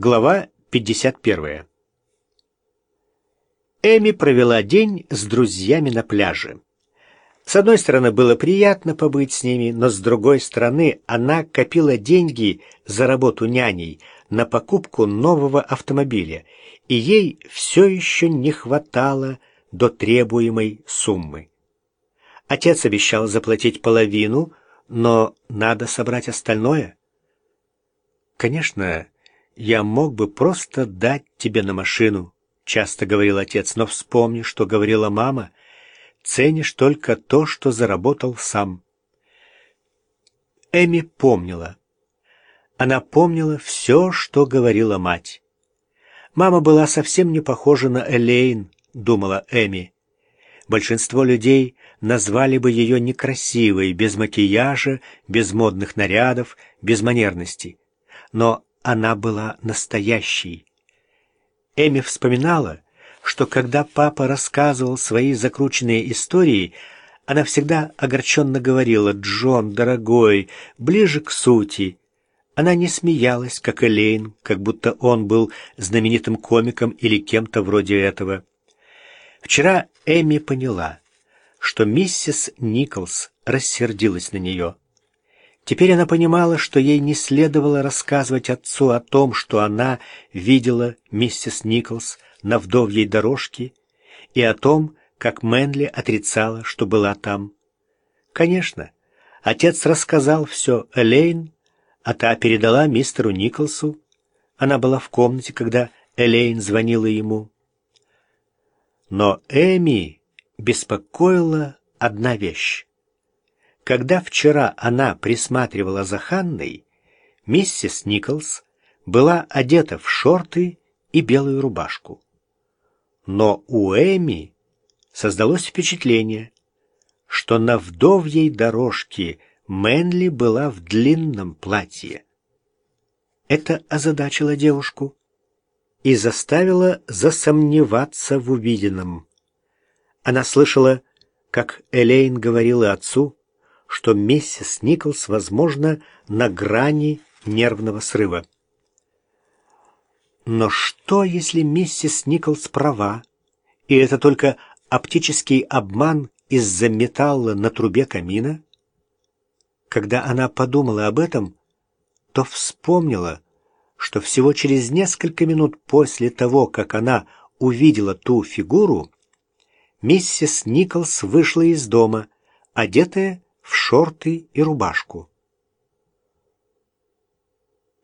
Глава 51. Эми провела день с друзьями на пляже. С одной стороны, было приятно побыть с ними, но с другой стороны, она копила деньги за работу няней на покупку нового автомобиля, и ей все еще не хватало до требуемой суммы. Отец обещал заплатить половину, но надо собрать остальное. Конечно, «Я мог бы просто дать тебе на машину», — часто говорил отец, «но вспомни, что говорила мама. Ценишь только то, что заработал сам». Эми помнила. Она помнила все, что говорила мать. Мама была совсем не похожа на Элейн, думала Эми. Большинство людей назвали бы ее некрасивой, без макияжа, без модных нарядов, без манерности. Но она была настоящей. Эми вспоминала, что когда папа рассказывал свои закрученные истории, она всегда огорченно говорила «Джон, дорогой, ближе к сути». Она не смеялась, как Элейн, как будто он был знаменитым комиком или кем-то вроде этого. Вчера Эми поняла, что миссис Николс рассердилась на нее. Теперь она понимала, что ей не следовало рассказывать отцу о том, что она видела миссис Николс на вдовьей дорожке, и о том, как Мэнли отрицала, что была там. Конечно, отец рассказал все Элейн, а та передала мистеру Николсу. Она была в комнате, когда Элейн звонила ему. Но Эми беспокоила одна вещь. Когда вчера она присматривала за Ханной, миссис Николс была одета в шорты и белую рубашку. Но у Эми создалось впечатление, что на вдовьей дорожке Мэнли была в длинном платье. Это озадачило девушку и заставило засомневаться в увиденном. Она слышала, как Элейн говорила отцу, что миссис Николс, возможно, на грани нервного срыва. Но что, если миссис Николс права, и это только оптический обман из-за металла на трубе камина? Когда она подумала об этом, то вспомнила, что всего через несколько минут после того, как она увидела ту фигуру, миссис Николс вышла из дома, одетая в шорты и рубашку.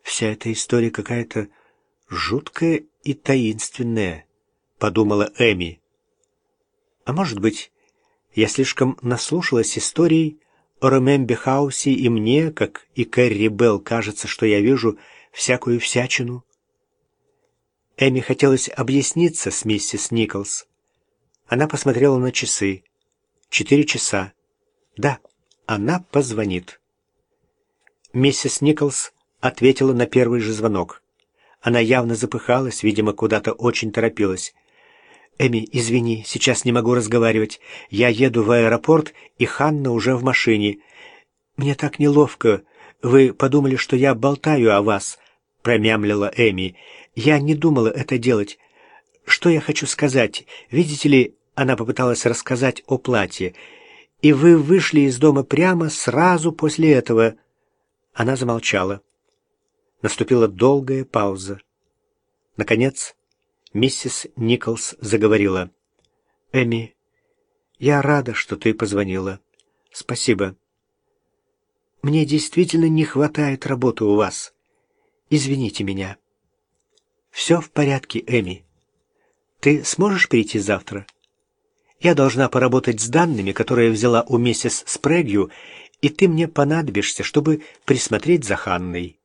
Вся эта история какая-то жуткая и таинственная, подумала Эми. А может быть, я слишком наслушалась историй о Ромембе Хаусе, и мне, как и Кэрри Белл, кажется, что я вижу всякую всячину. Эми хотелось объясниться с миссис Николс. Она посмотрела на часы. Четыре часа. Да, она позвонит. Миссис Николс ответила на первый же звонок. Она явно запыхалась, видимо, куда-то очень торопилась. «Эми, извини, сейчас не могу разговаривать. Я еду в аэропорт, и Ханна уже в машине. Мне так неловко. Вы подумали, что я болтаю о вас», — промямлила Эми. «Я не думала это делать. Что я хочу сказать? Видите ли, она попыталась рассказать о платье и вы вышли из дома прямо сразу после этого». Она замолчала. Наступила долгая пауза. Наконец, миссис Николс заговорила. «Эми, я рада, что ты позвонила. Спасибо. Мне действительно не хватает работы у вас. Извините меня». «Все в порядке, Эми. Ты сможешь прийти завтра?» Я должна поработать с данными, которые взяла у миссис Спрэгью, и ты мне понадобишься, чтобы присмотреть за Ханной.